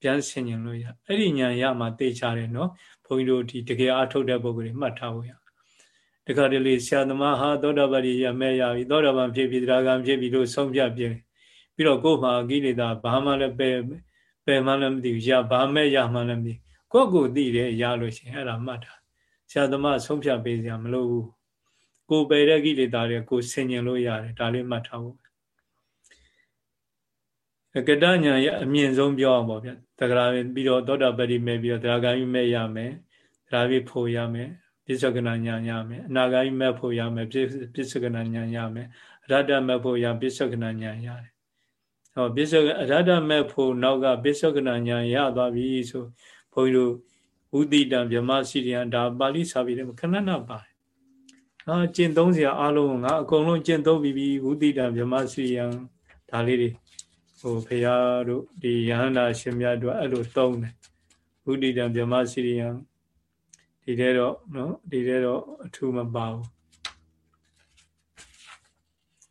ပြန်ဆင်ញင်လို့ရအဲ့ဒီညာရမှာသိချတယ်နော်ဘုန်းကြီးတို့ဒီတကယ်အထုတ်တဲ့ပုဂ္ဂိုလ်တွေမှတ်ထားဖို့ရတခါတလေဆရာသမားဟာသောတာပတိရမဲ့ရပြီသောတာပန်ဖြစ်ပြီတရားကံဖြစ်ပြီလို့ဆုံးဖြတ်ပြင်ပြီးတော့ကိုယ်မှာကိလေသာဘာမှလည်းပယ် ပယ်မှလည်းမသိဘူးရဘာမဲ့ရမှလည်းမသိကိုယ့်ကိုသိတယ်ရလို့ရှိရင်အဲ့ဒါမှတ်တာဆရာသမားဆုံးဖြတ်ပေးစရာမလိုဘူးကိုယ်ပယ်တဲ့ကိလေသာတွေကိုဆင်ញင်လို့ရတယ်ဒါလေးမှတ်ထားဖို့ကတညာရဲ့အမြင့်ဆုံးပြောအောင်ပေါ့ဗျတဂရာပြီးတော့သောတာပတိမဲ့ပြီးတော့တရားကံကြီးမဲ့ရမယ်တရားပြီးဖို့ရမယ်ပြစ္ဆကနာညာရမယ်အနာဂါမိမဲ့ဖို့ရမယ်ပြစ္ဆကနာညာရမယ်အရတ္တမဲ့ဖို့ရပြစ္ဆကနာညာရတယ် ဟောပြစ္ဆကအရတ္တမဲ့ဖို့နောက်ကပြစ္ဆကနာညာရသွားပြီဆိုဘုန်းကြီးတို့ဝုတိတံဗြဟ္မစီရိယံဒါပါဠိစာပေတွေခဏနာပါတယ်ဟာကျင့်သုံးစရာအလုံးငါအကုန်လုံးကျင့်သုံးပြီးပြီဝုတိတံဗြဟ္မစီရိယံဒါလေးတွေဟိုဖရာတို့ဒီယဟန္တာရှင်မြတ်တို့အဲ့လိုသုံးတယ်ဝုတိတံဗြဟ္မစီရိယံဒီထဲတော့နော်ဒီထဲတော့အထူးမပါဘူး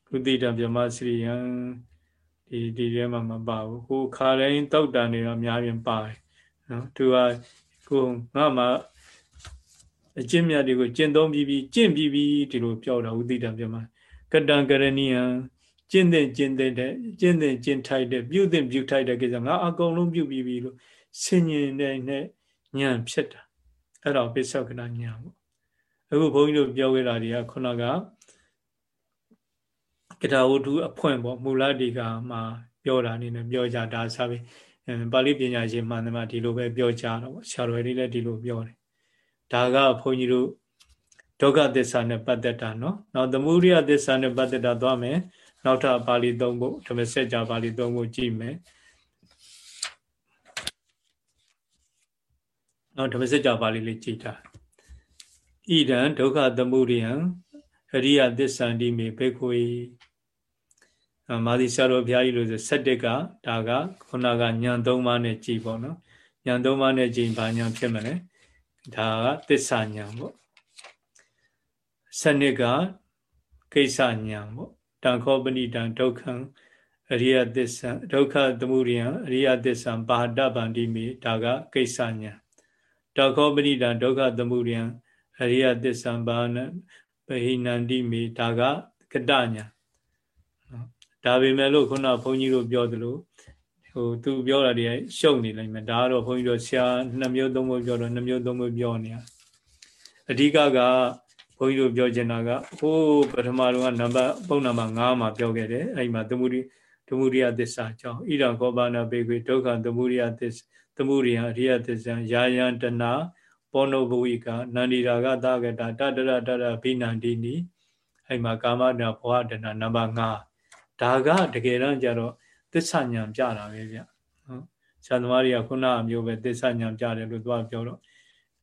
ကုတိတံမြမစရိယံ ဒီဒီထဲမှာမပါဘူးကိုခါတိုင်းတောက်တန်နေတော့အများကြီးပါတယ်နော်သူကကိုငါမှအကျင့်မြတ်တွေကိုကျင့်သုံးပြီးပြီးကျင့်ပြီးပြီးဒီလိုပြောတာဥတိတံမြမကတံကရဏီယံကျင့်တဲ့ကျင့်တဲ့ကျင့်တဲ့ကျင့်ထိုက်တဲ့ပြုတဲ့ပြုထိုက်တဲ့ကိစ္စငါအကုန်လုံးပြုပြီးပြီလို့ဆင်ញင်တဲ့နဲ့ညံဖြစ်တာအဲ့တော့ပိဿကနာညာပေါ့အခုဘုန်းကြီးတို့ပြောခဲ့တာတွေကခုနက ကတာဝတ္ထုအဖွင့်ပေါ့မူလဒီကာမှာပြောတာအနေနဲ့ပြောကြဒါဆိုပြီးပါဠိပညာရှင်မှန်တယ်မှာဒီလိုပဲပြောကြတော့ပေါ့ဆရာတော်လေးလည်းဒီလိုပြောတယ်ဒါကဘုန်းကြီးတို့ဒုက္ခသစ္စာနဲ့ပတ်သက်တာနော်နောက်သမုဒိယသစ္စာနဲ့ပတ်သက်တာသွားမယ်နောက်ထပ်ပါဠိသုံးဖို့ဓမ္မစကြာပါဠိသုံးဖို့ကြည့်မယ်နောက်ဓမ္မစကြာပါဠိလေးကြည့်တာဣဒံဒုက္ခသမုဒိယံအရိယသစ္စာတိမေဘေခဝေ မာသီဆရာတော်ဘုရားကြီးလို့ဆို7ကဒါကခုနကညံ3ပါးနဲ့ကြည်ပေါ့နော်ညံ3ပါးနဲ့ကြည်ဘာညံဖြစ်မလဲဒါကသစ္စာညံပေါ့စနစ်ကကိစ္စညံပေါ့တံခောပဏိတံဒုက္ခံအရိယသစ္ဆံဒုက္ခသမုဒယံအရိယသစ္ဆံပါဒဗန္တိမေဒါကကိစ္စညံတခောပရိဒံဒုက္ခသမုဒယံအရိယသစ္ဆံဘာနပဟိနန္တိမေဒါကကတညာ ဒါပေမဲ့လို့ခုနဘုန်းကြီးတို့ပြောသလိုဟိုသူပြောတာတွေရှုပ်နေလိုက်မယ်ဒါကတော့ဘုန်းကြီးတို့ဆရာနှစ်မျိုးသုံးမျိုးပြောတော့နှစ်မျိုးသုံးမျိုးပြောနေတာအဓိကကဘုန်းကြီးတို့ပြောချင်တာကဟိုးပထမတော့ကနံပါတ်ပုံနံပါတ်5မှာပြောခဲ့တယ်အဲ့မှာသမုဒိသမုဒိယသစ္စာကြောင့်ဣဒံကောပါဏဘေကွေဒုက္ခသမုဒိယသစ္စာသမုရိယအရိယသစ္စာယာယံတနာပောနုဘဝိကနန္ဒီရာဂသကတာတတရတရဘိနန္ဒီနီအဲ့မှာကာမနာဘဝတနာနံပါတ်5 ဒါကတကယ်တမ်းကျတော့သစ္စာဉာဏ်ပြတာပဲဗျနော်ဆရာသမားတွေကခုနအမျိုးပဲသစ္စာညာပြတယ်လို့သူကပြောတော့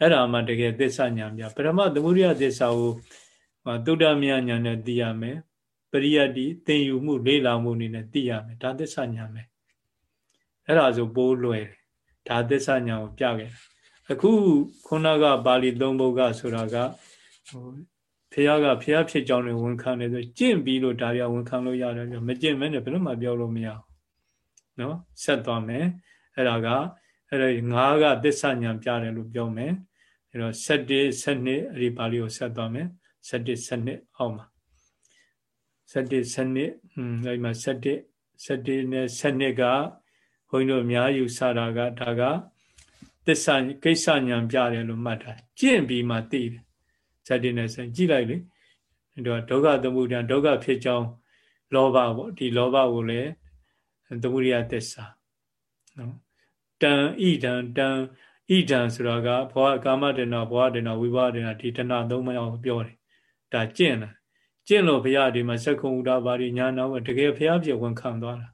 အဲ့ဒါမှတကယ်သစ္စာညာပြပရမသမုဒိယသစ္စာကိုသုဒ္ဓမြညာနဲ့သိရမယ်ပရိယတ်တိသင်ယူမှုလေ့လာမှုအနေနဲ့သိရမယ်ဒါသစ္စာညာပဲအဲ့ဒါဆိုပိုးလွယ်ဒါသစ္စာညာကိုပြခဲ့အခုခုနကပါဠိသုံးပုဒ်ကဆိုတာကဟို ဖះကဖះဖြစ်ကြောင်းတွေဝန်ခံတယ်ဆိုကျင့်ပြီးလို့ဒါရီဝန်ခံလို့ရတယ်ပြောမကျင့်မဲနဲ့ဘယ်လို့မှပြောလို့မရဘူးနော်ဆက်သွားမယ်အဲ့ဒါကအဲ့ဒါငါးကသစ္စာညာပြတယ်လို့ပြောမယ်အဲ့တော့7 7အဲ့ဒီပါဠိကိုဆက်သွားမယ်7 7အောက်မှာ7 7ဟွန်းအဲ့မှာ7 7နဲ့7ကဘုန်းကြီးတို့အများယူဆတာကဒါကသစ္စာကိစ္စညာပြတယ်လို့မှတ်တာကျင့်ပြီးမှသိတယ် ဇတ်တင်နဲ့ဆိုင်ကြည့်လိုက်လေဒါဒုက္ခသမုဒယဒုက္ခဖြစ်ကြောင်းလောဘပေါ့ဒီလောဘကိုလည်းသမုဒယသစ္စာနော်တန်ဣဒံတန်ဣဒံဆိုတာကဘောကာမတဏဘောတဏဝိဘတဏဒီတဏသုံးမအောင်ပြောတယ်ဒါကျင့်တာကျင့်လို့ဘုရားဒီမှာစက္ကုံဥဒပါရိညာနာဝတကယ်ဘုရားပြေဝန်ခံသွားတာ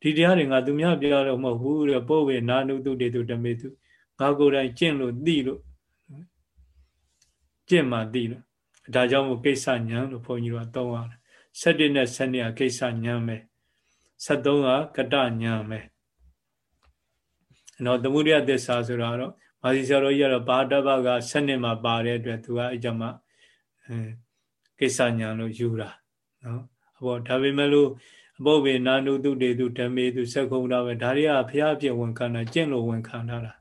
ဒီတရားတွေငါသူများပြောတော့မဟုတ်ဘူးတဲ့ပို့ဝေနာနုတုတေတုတမေတုငါကိုယ်တိုင်ကျင့်လို့သိလို့ ကျင့်မှသိလို့ဒါကြောင့်မို့ကိစ္စညာလို့ဘုန်းကြီးတို့ကသုံးရတယ်7နဲ့7ကကိစ္စညာပဲ73ကကတညာပဲနော်သမုဒိယသစ္စာဆိုတာတော့မာစီဆရာတော်ကြီးကတော့ဘာတဘက7မှာပါတဲ့အတွက်သူကအကြမှာအဲကိစ္စညာလို့ယူတာနော်အဘောဒါပေမဲ့လို့အဘောဝေနာနုတုတေတုဓမ္မေတုစက္ကုံတာပဲဒါတွေကဘုရားပြဝန်ခံတာကျင့်လို့ဝန်ခံတာဒါ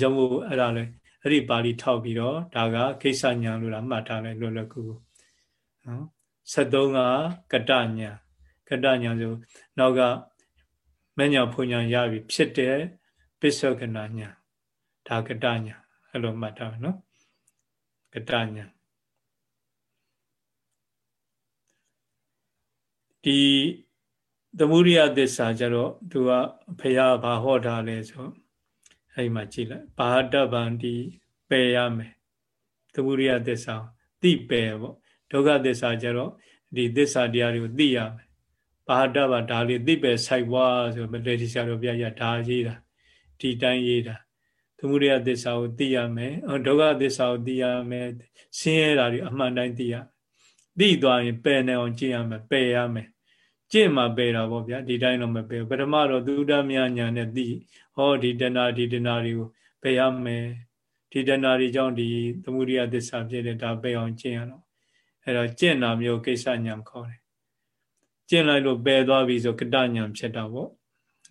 ကြောင့်မို့အဲ့ဒါလေ အဲ့ဒီပါဠိထောက်ပြီးတော့ဒါကကိစ္စညာလို့လားမှတ်ထားလိုက်လွယ်လွယ်ကူကူနော်73ကကတညာကတညာဆိုနောက်ကမညာဖွညာရပြီဖြစ်တဲ့ပစ္စောကနာညာဒါကတညာအဲ့လိုမှတ်ထားနော်ကတညာဒီသမုဒိယသစ္စာကျတော့သူကဖရာဘာဟောထားလဲဆို အဲ့မှာကြည့်လိုက်ဘာတဗန္တိပယ်ရမယ်သမုဒိယသစ္စာသိပယ်ပေါ့ဒုက္ခသစ္စာကျတော့ဒီသစ္စာတရားတွေကိုသိရမယ်ဘာတဗဒါလေးသိပယ်ဆိုင်ွားဆိုမလေဒီဆရာတော်ပြရဒါရေးတာဒီတိုင်းရေးတာသမုဒိယသစ္စာကိုသိရမယ်ဒုက္ခသစ္စာကိုသိရမယ်ဆင်းရဲတာတွေအမှန်တိုင်းသိရသိသွားရင်ပယ်နေအောင်ကြည့်ရမယ်ပယ်ရမယ် ကျင့်မှပယ်တာပေါ့ဗျာဒီတိုင်းတော့မပယ်ပထမတော့သုဒ္ဓမြညာနဲ့သိဟောဒီတဏှာဒီတဏှာတွေကိုပယ်ရမယ်ဒီတဏှာတွေကြောင့်ဒီသမုဒိယသစ္စာဖြစ်တဲ့ဒါပယ်အောင်ကျင့်ရတော့အဲ့တော့ကျင့်တာမျိုးကိစ္စညာခေါ်တယ်ကျင့်လိုက်လို့ပယ်သွားပြီဆိုကတညာဖြစ်တာပေါ့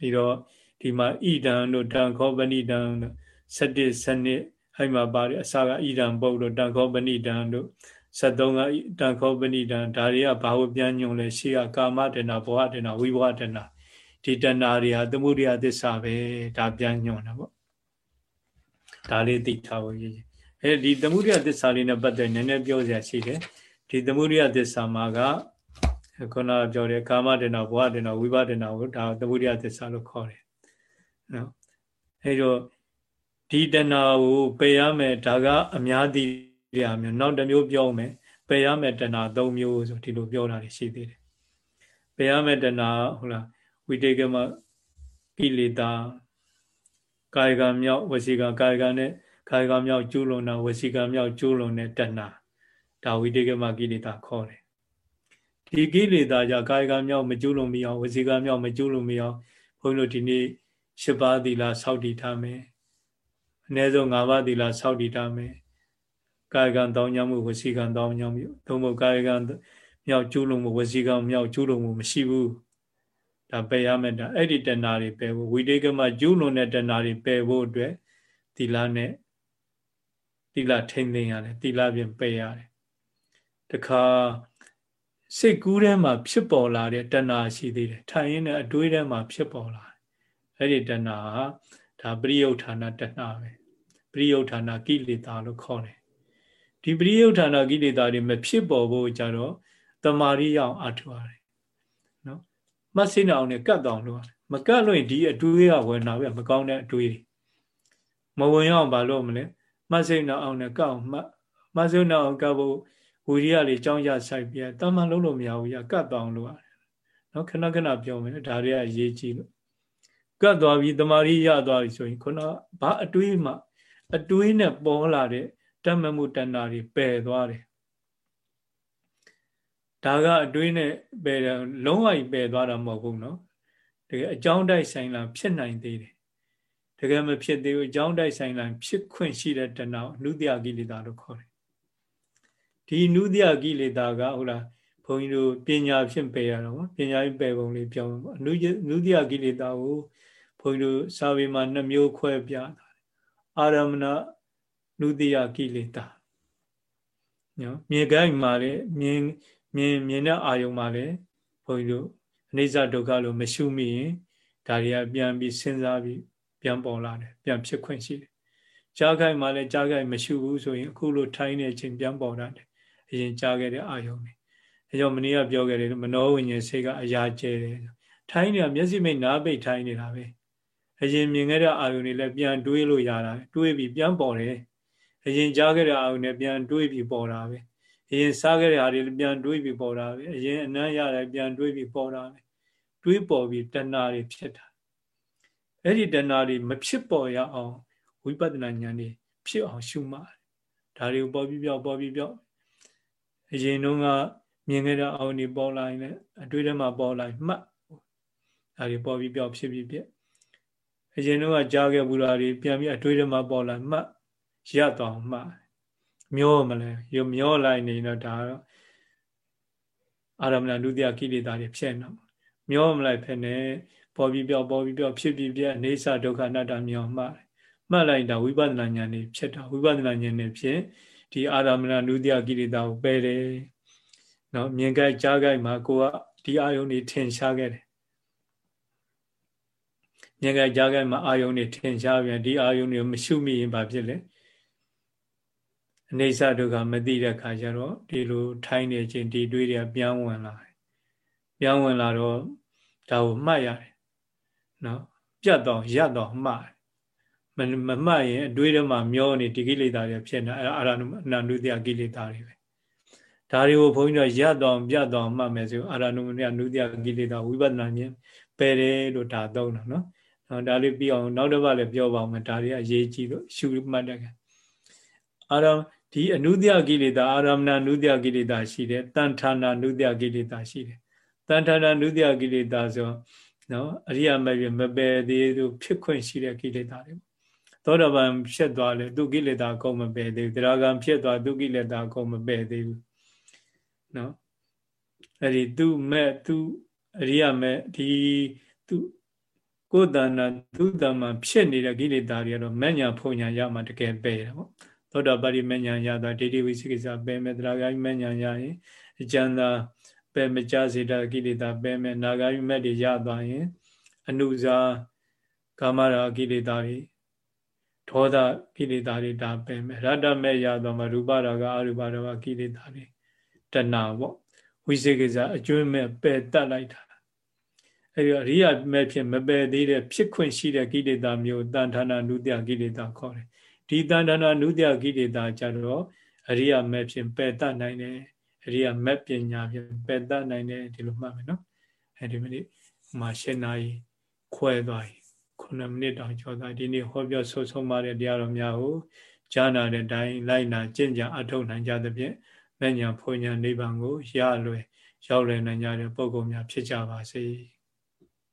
ဒီတော့ဒီမှာဣဒံတို့တံခောပဏိတံတို့စတိစနစ်အဲ့မှာပါတယ်အစာကဣဒံပုတ်တို့တံခောပဏိတံတို့ 73ကတံခောပဏိတံဒါတွေကဘာလို့ပြန်ညွန်လဲရှေးကကာမတဏဘောဟတဏဝိဘောဟတဏဒီတဏတွေဟာသမုဒိယသစ္စာပဲဒါပြန်ညွန်တာပေါ့ဒါလေးသိထားဖို့ရည်အဲဒီသမုဒိယသစ္စာလေးနဲ့ပတ်သက်နည်းနည်းပြောစရာရှိတယ်ဒီသမုဒိယသစ္စာမှာကခုနပြောတဲ့ကာမတဏဘောဟတဏဝိဘောဟတဏကိုဒါသမုဒိယသစ္စာလို့ခေါ်တယ်နော်အဲတော့ဒီတဏကိုပယ်ရမယ်ဒါကအများသိ ရမျိုးနောက်တစ်မျိုးပြောမယ်ပယ်ရမယ်တဏ၃မျိုးဆိုဒီလိုပြောတာရှိသေးတယ်ပယ်ရမယ်တဏဟုတ်လားဝိတေကမကိလေသာကာယကံမြောက်ဝစီကံကာယကံနဲ့ကာယကံမြောက်ကျူးလွန်တာဝစီကံမြောက်ကျူးလွန်တဲ့တဏဒါဝိတေကမကိလေသာခေါ်တယ်ဒီကိလေသာကြောင့်ကာယကံမြောက်မကျူးလွန်မီအောင်ဝစီကံမြောက်မကျူးလွန်မီအောင်ဘုန်းကြီးတို့ဒီနေ့၈ပါးသီလစောင့်တည်ထားမယ်အနည်းဆုံး၅ပါးသီလစောင့်တည်ထားမယ် ကာယကံတောင်းညမှုဝစီကံတောင်းညမှုသုံးဖို့ကာယကံမြောက်ကျူးလွန်မှုဝစီကံမြောက်ကျူးလွန်မှုမရှိဘူးဒါပယ်ရမယ်ဒါအဲ့ဒီတဏှာတွေပယ်ဖို့ဝိတေကမကျူးလွန်တဲ့တဏှာတွေပယ်ဖို့အတွက်သီလနဲ့သီလထိမ့်သိမ်းရတယ်သီလပြင်ပယ်ရတယ်တခါစိတ်ကူးထဲမှာဖြစ်ပေါ်လာတဲ့တဏှာရှိသေးတယ်ထိုင်ရင်းနဲ့အတွေးထဲမှာဖြစ်ပေါ်လာတယ်အဲ့ဒီတဏှာဟာဒါပရိယုဌာဏတဏှာပဲပရိယုဌာဏကိလေသာလို့ခေါ်တယ် ဒီပရိယုဌာဏကိလေသာတွေမဖြစ်ပေါ်ဖို့ကြတော့တမာရိယအောင်အထုရတယ်နော်မဆိနအောင်နဲ့ကတ်တောင်လို့ရတယ်မကတ်လို့ရင်ဒီအတွေးကဝင်လာပဲမကောင်းတဲ့အတွေးမဝင်အောင်ဘာလို့မလဲမဆိနအောင်နဲ့ကတ်အောင်မဆိနအောင်ကတ်ဖို့ဝီရိယလေးကြောင်းရဆိုင်ပြတမန်လုံးလို့မရဘူးရကတ်တောင်လို့ရတယ်နော်ခဏခဏပြောမယ်ဒါတွေကရေးကြည့်လို့ကတ်သွားပြီတမာရီရသွားပြီဆိုရင်ခုနဘာအတွေးမှအတွေးနဲ့ပေါ်လာတဲ့ တတ်မမှုတဏ္ဍာတွေပယ်သွားတယ်ဒါကအတွင်းနဲ့ပယ်တယ်လုံးဝပယ်သွားတာမဟုတ်ဘူးနော်တကယ်အကြောင်းတိုက်ဆိုင်လာဖြစ်နိုင်သေးတယ်တကယ်မဖြစ်သေးဘူးအကြောင်းတိုက်ဆိုင်လာဖြစ်ခွင့်ရှိတဲ့တဏ္ဍာအနုတ္တိယကိလေသာလို့ခေါ်တယ်ဒီအနုတ္တိယကိလေသာကဟုတ်လားဘုန်းကြီးတို့ပညာဖြင့်ပယ်ရတော့ပညာဖြင့်ပယ်ပုံလေးပြောင်းအနုနုတ္တိယကိလေသာကိုဘုန်းကြီးတို့စာပေမှာနှမျိုးခွဲပြတာအာရမဏ နုတ္တယကိလေသာနော်မြေကိုင်းမှာလည်းမြင်မြင်မြင်တဲ့အာယုံမှာလည်းဘုန်းကြီးတို့အနိစ္စဒုက္ခလို့မရှုမိရင်ဒါတွေကပြန်ပြီးစဉ်းစားပြီးပြန်ပေါ်လာတယ်ပြန်ဖြစ်ခွင့်ရှိတယ်ကြားခိုင်မှာလည်းကြားခိုင်မရှုဘူးဆိုရင်အခုလိုထိုင်းနေချင်းပြန်ပေါ်လာတယ်အရင်ကြားခဲ့တဲ့အာယုံတွေအဲကြောင့်မနေ့ကပြောခဲ့တယ်မနောဝိညာဉ်စိတ်ကအရာကျဲတယ်ထိုင်းနေတာမျက်စိမိတ်နားပိတ်ထိုင်းနေတာပဲအရင်မြင်ခဲ့တဲ့အာယုံတွေလည်းပြန်တွေးလို့ရတာတွေးပြီးပြန်ပေါ်တယ် အရင်ကြားခဲ့တဲ့အာယုံတွေပြန်တွေးပြီးပေါ်တာပဲအရင်စားခဲ့တဲ့ဟာတွေပြန်တွေးပြီးပေါ်တာပဲအရင်အနမ်းရတယ်ပြန်တွေးပြီးပေါ်တာပဲတွေးပေါ်ပြီးတဏှာတွေဖြစ်တာအဲ့ဒီတဏှာတွေမဖြစ်ပေါ်ရအောင်ဝိပဿနာဉာဏ်တွေဖြစ်အောင်ရှုမှတ်ဒါတွေကိုပေါ်ပြီးပြောက်ပေါ်ပြီးပြောက်အရင်တုန်းကမြင်ခဲ့တဲ့အောင်ဒီပေါ်လာရင်လည်းအတွေ့ထဲမှာပေါ်လာမှတ်ဒါတွေပေါ်ပြီးပြောက်ဖြစ်ပြီးပြအရင်တုန်းကကြားခဲ့ဘူးလားတွေပြန်ပြီးအတွေ့ထဲမှာပေါ်လာမှတ် ရတော့မှတ်မျောမလဲရမျောလိုက်နေတော့ဒါတော့အာရမဏဒုတိယကိလေသာတွေဖြစ်နေတော့မျောမလိုက်ဖ ೇನೆ ပေါ်ပြီးပြောက်ပေါ်ပြီးပြောက်ဖြစ်ပြီးပြအနေဆဒုက္ခအနတ္တမျောမှတ်မှတ်လိုက်တာဝိပဿနာဉာဏ်နဲ့ဖြစ်တာဝိပဿနာဉာဏ်နဲ့ဖြစ်ဒီအာရမဏဒုတိယကိလေသာကိုပယ်တယ်နော်မြင်ကြိုက်ကြားကြိုက်မှာကိုကဒီအာယုန်တွေထင်ရှားခဲ့တယ်မြင်ကြိုက်ကြားကြိုက်မှာအာယုန်တွေထင်ရှားပြန်ဒီအာယုန်တွေမရှုမိရင်ဘာဖြစ်လဲ အနေဆဒုက္ခမသိတဲ့ခါကျတော့ဒီလိုထိုင်းနေခြင်းဒီတွေးတွေကပြောင်းဝင်လာတယ်ပြောင်းဝင်လာတော့ဒါကိုမှတ်ရတယ်နော်ပြတ်တော့ရတော့မှတ်မမမှတ်ရင်အတွေးထဲမှာမျောနေဒီကိလေသာတွေဖြစ်နေအာရဏနုတ္တယကိလေသာတွေပဲဒါတွေကိုဘုန်းကြီးတို့ရတော့ပြတ်တော့မှတ်မယ်ဆိုအာရဏနုတ္တယနုတ္တယကိလေသာဝိပဿနာဉာဏ်ပယ်တယ်လို့ဒါသုံးတာနော်နော်ဒါလေးပြီးအောင်နောက်တစ်ပတ်လည်းပြောပါအောင်မယ်ဒါတွေကအရေးကြီးလို့ရှုမှတ်တယ်အာရ ဒီအနုတ္တယကိလေသာအာရမဏနုတ္တယကိလေသာရှိတယ်တန်ထာနာနုတ္တယကိလေသာရှိတယ်တန်ထာနာနုတ္တယကိလေသာဆိုနော်အရိယာမဂ်မပယ်သေးသူဖြစ်ခွင့်ရှိတဲ့ကိလေသာတွေသောတာပန်ဖြစ်သွားလေသူကိလေသာအကုန်မပယ်သေးဘူးတရားကံဖြစ်သွားသူကိလေသာအကုန်မပယ်သေးဘူးနော်အဲ့ဒီသူမဲ့သူအရိယာမဲ့ဒီသူကိုယ်တဏ္ဍသူတမ္မာဖြစ်နေတဲ့ကိလေသာတွေကတော့မညာဖုန်ညာရမှတကယ်ပယ်တယ်ပေါ့ သောတာပတိမညာရတာဒိဋ္ဌိဝိသိကိစ္စပယ်မယ်တရားကံမညာရရင်အကျဉ်းသာပယ်မကြစေတာကိလေသာပယ်မယ်နာဂာယမက်တွေရသွားရင် အနုဇာကာမရာကိလေသာတွေဒေါသကိလေသာတွေဒါပယ်မယ်ရတ္တမဲ့ရသွားမှရူပရာဂအရူပရာဂကိလေသာတွေတဏပေါ့ဝိသေကိစ္စအကျွမ်းမဲ့ပယ်တတ်လိုက်တာအဲဒီအရိယာမဲ့ဖြစ်မပယ်သေးတဲ့ဖြစ်ခွင့်ရှိတဲ့ကိလေသာမျိုးတန်ထာနာနုတ္တကိလေသာခေါ်တယ် ဒီတန်ထာနာနုတ္တကိလေသာကြတော့အရိယာမဲ့ဖြစ်ပယ်တတ်နိုင်တယ်အရိယာမဲ့ပညာဖြင့်ပယ်တတ်နိုင်တယ်ဒီလိုမှတ်မယ်နော်အဲဒီမိနစ်မှာရှင်းနာရီခွဲသွားပြီ9မိနစ်တောင်ကျော်သွားဒီနေ့ဟောပြောဆိုဆုံးပါတဲ့တရားတော်များကိုကြားနာတဲ့အတိုင်းလိုက်နာကျင့်ကြံအထောက်နိုင်ကြသဖြင့်မဉ္ဇဏ်ဖွညာနိဗ္ဗာန်ကိုရလွယ်ရောက်လွယ်နိုင်ကြတဲ့ပုဂ္ဂိုလ်များဖြစ်ကြပါစေ။